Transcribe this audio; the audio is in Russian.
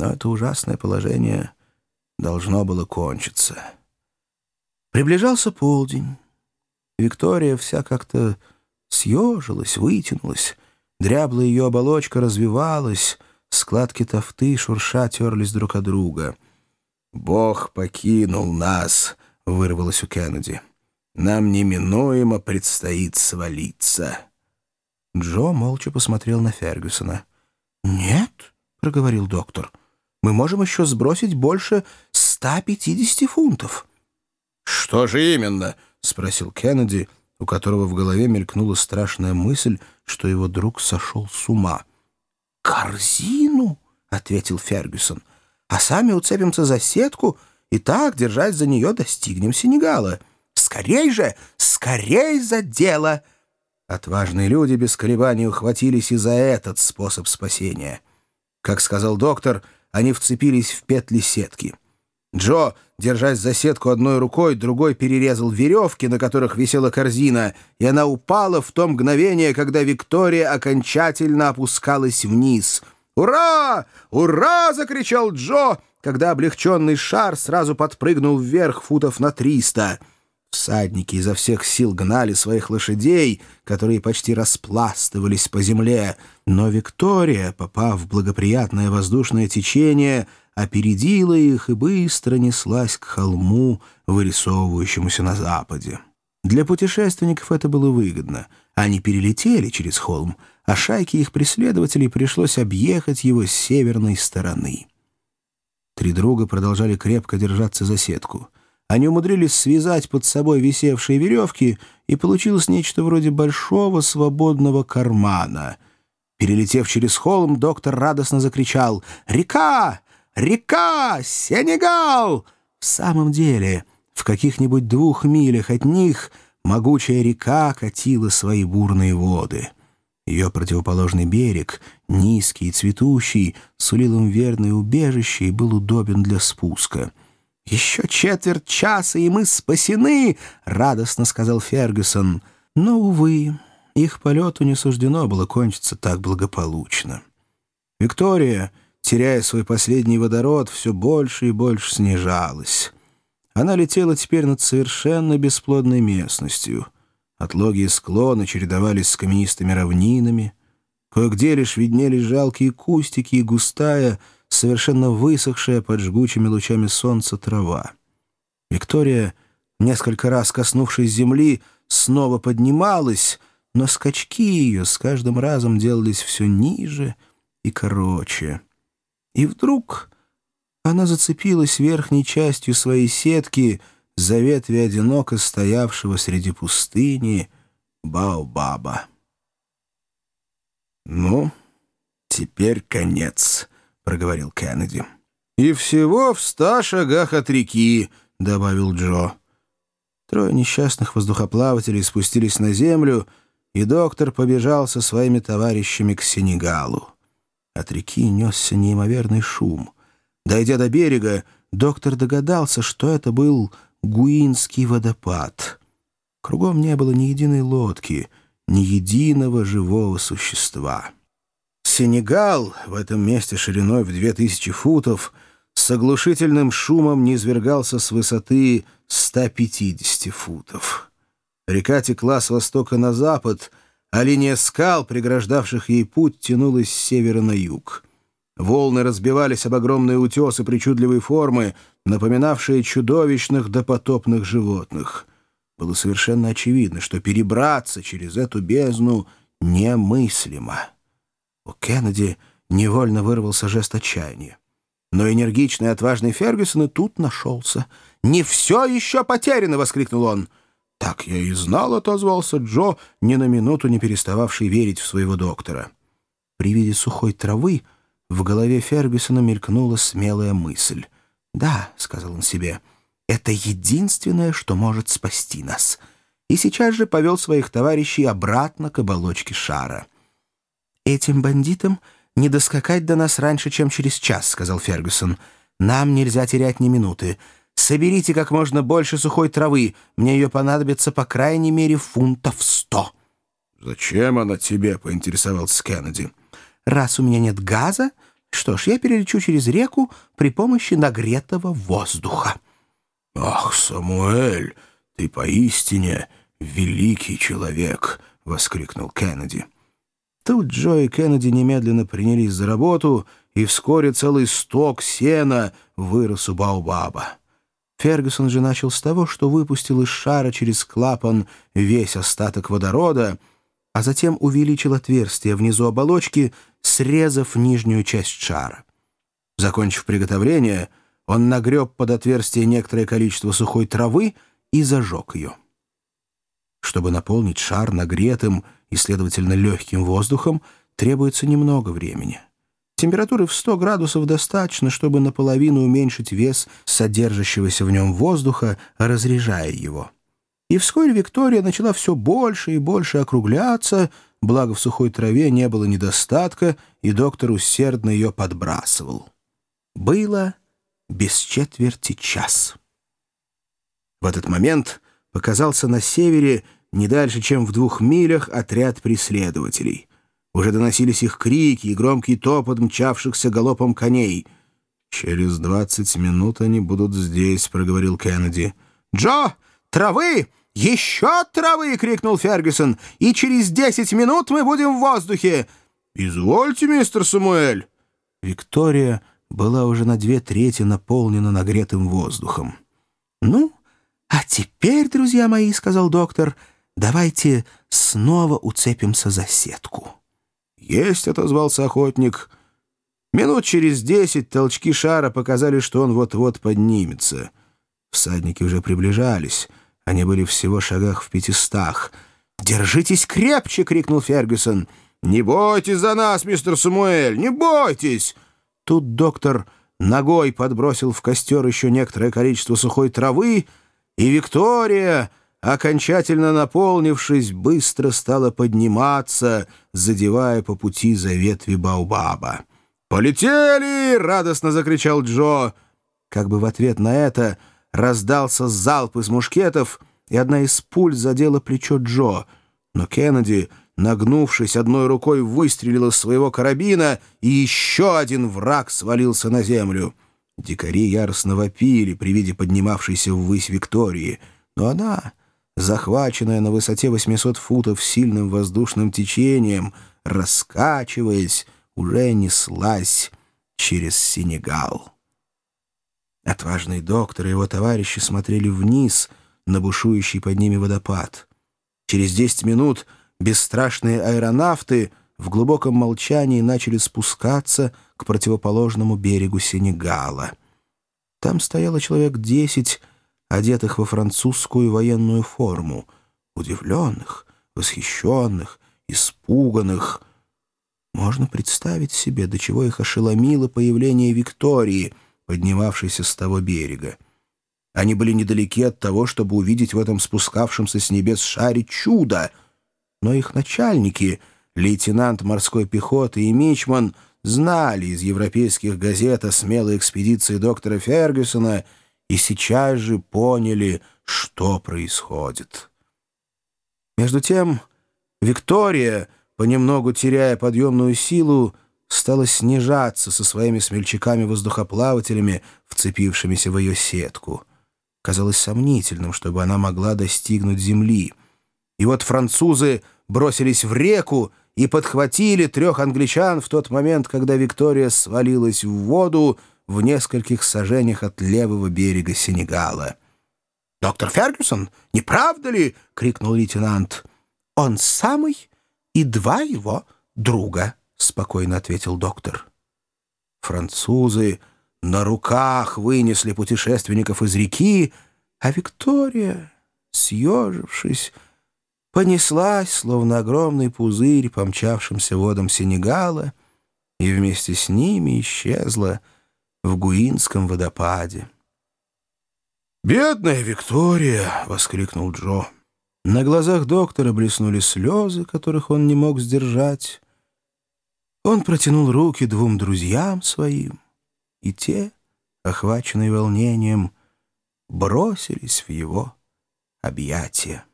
Но это ужасное положение должно было кончиться. Приближался полдень. Виктория вся как-то съежилась, вытянулась. Дряблая ее оболочка развивалась, складки тофты шурша терлись друг от друга. «Бог покинул нас», — вырвалось у Кеннеди. «Нам неминуемо предстоит свалиться». Джо молча посмотрел на Фергюсона. «Нет», — проговорил доктор, — «мы можем еще сбросить больше 150 фунтов». «Что же именно?» — спросил Кеннеди, у которого в голове мелькнула страшная мысль, что его друг сошел с ума. «Корзину!» — ответил Фергюсон. «А сами уцепимся за сетку и так, держась за нее, достигнем Сенегала. Скорей же! Скорей за дело!» Отважные люди без колебаний ухватились и за этот способ спасения. Как сказал доктор, они вцепились в петли сетки. Джо, держась за сетку одной рукой, другой перерезал веревки, на которых висела корзина, и она упала в то мгновение, когда Виктория окончательно опускалась вниз. «Ура! Ура!» — закричал Джо, когда облегченный шар сразу подпрыгнул вверх футов на триста. Всадники изо всех сил гнали своих лошадей, которые почти распластывались по земле, но Виктория, попав в благоприятное воздушное течение, опередила их и быстро неслась к холму, вырисовывающемуся на западе. Для путешественников это было выгодно. Они перелетели через холм, а шайке их преследователей пришлось объехать его с северной стороны. Три друга продолжали крепко держаться за сетку — они умудрились связать под собой висевшие веревки, и получилось нечто вроде большого свободного кармана. Перелетев через холм, доктор радостно закричал «Река! Река! Сенегал!» В самом деле, в каких-нибудь двух милях от них могучая река катила свои бурные воды. Ее противоположный берег, низкий и цветущий, сулил им верное убежище и был удобен для спуска — «Еще четверть часа, и мы спасены!» — радостно сказал Фергюсон. Но, увы, их полету не суждено было кончиться так благополучно. Виктория, теряя свой последний водород, все больше и больше снижалась. Она летела теперь над совершенно бесплодной местностью. Отлогие склоны чередовались с каменистыми равнинами. Кое-где лишь виднелись жалкие кустики и густая, совершенно высохшая под жгучими лучами солнца трава. Виктория, несколько раз коснувшись земли, снова поднималась, но скачки ее с каждым разом делались все ниже и короче. И вдруг она зацепилась верхней частью своей сетки за ветви одиноко стоявшего среди пустыни Баобаба. «Ну, теперь конец», — проговорил Кеннеди. «И всего в ста шагах от реки», — добавил Джо. Трое несчастных воздухоплавателей спустились на землю, и доктор побежал со своими товарищами к Сенегалу. От реки несся неимоверный шум. Дойдя до берега, доктор догадался, что это был Гуинский водопад. Кругом не было ни единой лодки, ни единого живого существа. Сенегал в этом месте шириной в две тысячи футов с оглушительным шумом низвергался с высоты 150 футов. Река текла с востока на запад, а линия скал, преграждавших ей путь, тянулась с севера на юг. Волны разбивались об огромные утесы причудливой формы, напоминавшие чудовищных допотопных животных. Было совершенно очевидно, что перебраться через эту бездну немыслимо. У Кеннеди невольно вырвался жест отчаяния. Но энергичный отважный Фергюсон и тут нашелся. «Не все еще потеряно!» — воскликнул он. «Так я и знал», — отозвался Джо, ни на минуту не перестававший верить в своего доктора. При виде сухой травы в голове Фергюсона мелькнула смелая мысль. «Да», — сказал он себе, — «это единственное, что может спасти нас». И сейчас же повел своих товарищей обратно к оболочке шара. «Этим бандитам не доскакать до нас раньше, чем через час», — сказал Фергюсон. «Нам нельзя терять ни минуты. Соберите как можно больше сухой травы. Мне ее понадобится по крайней мере фунтов сто». «Зачем она тебе?» — поинтересовался Кеннеди. «Раз у меня нет газа, Что ж, я перелечу через реку при помощи нагретого воздуха». «Ах, Самуэль, ты поистине великий человек!» — воскликнул Кеннеди. Тут Джо и Кеннеди немедленно принялись за работу, и вскоре целый сток сена вырос у Баобаба. Фергюсон же начал с того, что выпустил из шара через клапан весь остаток водорода, а затем увеличил отверстие внизу оболочки, срезав нижнюю часть шара. Закончив приготовление, он нагреб под отверстие некоторое количество сухой травы и зажег ее. Чтобы наполнить шар нагретым и, следовательно, легким воздухом, требуется немного времени. Температуры в 100 градусов достаточно, чтобы наполовину уменьшить вес содержащегося в нем воздуха, разряжая его. И вскоре Виктория начала все больше и больше округляться, благо в сухой траве не было недостатка, и доктор усердно ее подбрасывал. Было без четверти час. В этот момент показался на севере, не дальше, чем в двух милях, отряд преследователей. Уже доносились их крики и громкий топот мчавшихся галопом коней. «Через двадцать минут они будут здесь», — проговорил Кеннеди. «Джо, травы! Еще травы!» — крикнул Фергюсон. «И через десять минут мы будем в воздухе!» «Извольте, мистер Самуэль!» Виктория была уже на две трети наполнена нагретым воздухом. «Ну, а теперь, друзья мои, — сказал доктор, — давайте снова уцепимся за сетку». «Есть», — отозвался охотник. Минут через десять толчки шара показали, что он вот-вот поднимется. Всадники уже приближались. Они были всего шагах в пятистах. «Держитесь крепче!» — крикнул Фергюсон. «Не бойтесь за нас, мистер Самуэль! Не бойтесь!» Тут доктор ногой подбросил в костер еще некоторое количество сухой травы, и Виктория окончательно наполнившись, быстро стала подниматься, задевая по пути за ветви Баобаба. «Полетели!» — радостно закричал Джо. Как бы в ответ на это раздался залп из мушкетов, и одна из пуль задела плечо Джо. Но Кеннеди, нагнувшись одной рукой, выстрелил из своего карабина, и еще один враг свалился на землю. Дикари яростно вопили при виде поднимавшейся ввысь Виктории, но она захваченная на высоте 800 футов сильным воздушным течением, раскачиваясь, уже неслась через Сенегал. Отважный доктор и его товарищи смотрели вниз на бушующий под ними водопад. Через 10 минут бесстрашные аэронавты в глубоком молчании начали спускаться к противоположному берегу Сенегала. Там стояло человек десять одетых во французскую военную форму, удивленных, восхищенных, испуганных. Можно представить себе, до чего их ошеломило появление Виктории, поднимавшейся с того берега. Они были недалеки от того, чтобы увидеть в этом спускавшемся с небес шаре чудо, но их начальники, лейтенант морской пехоты и мичман, знали из европейских газет о смелой экспедиции доктора Фергюсона — и сейчас же поняли, что происходит. Между тем Виктория, понемногу теряя подъемную силу, стала снижаться со своими смельчаками-воздухоплавателями, вцепившимися в ее сетку. Казалось сомнительным, чтобы она могла достигнуть земли. И вот французы бросились в реку и подхватили трех англичан в тот момент, когда Виктория свалилась в воду, в нескольких сажениях от левого берега Сенегала. «Доктор Фергюсон, не правда ли?» — крикнул лейтенант. «Он самый и два его друга», — спокойно ответил доктор. Французы на руках вынесли путешественников из реки, а Виктория, съежившись, понеслась, словно огромный пузырь, помчавшимся водам Сенегала, и вместе с ними исчезла в Гуинском водопаде. «Бедная Виктория!» — воскликнул Джо. На глазах доктора блеснули слезы, которых он не мог сдержать. Он протянул руки двум друзьям своим, и те, охваченные волнением, бросились в его объятия.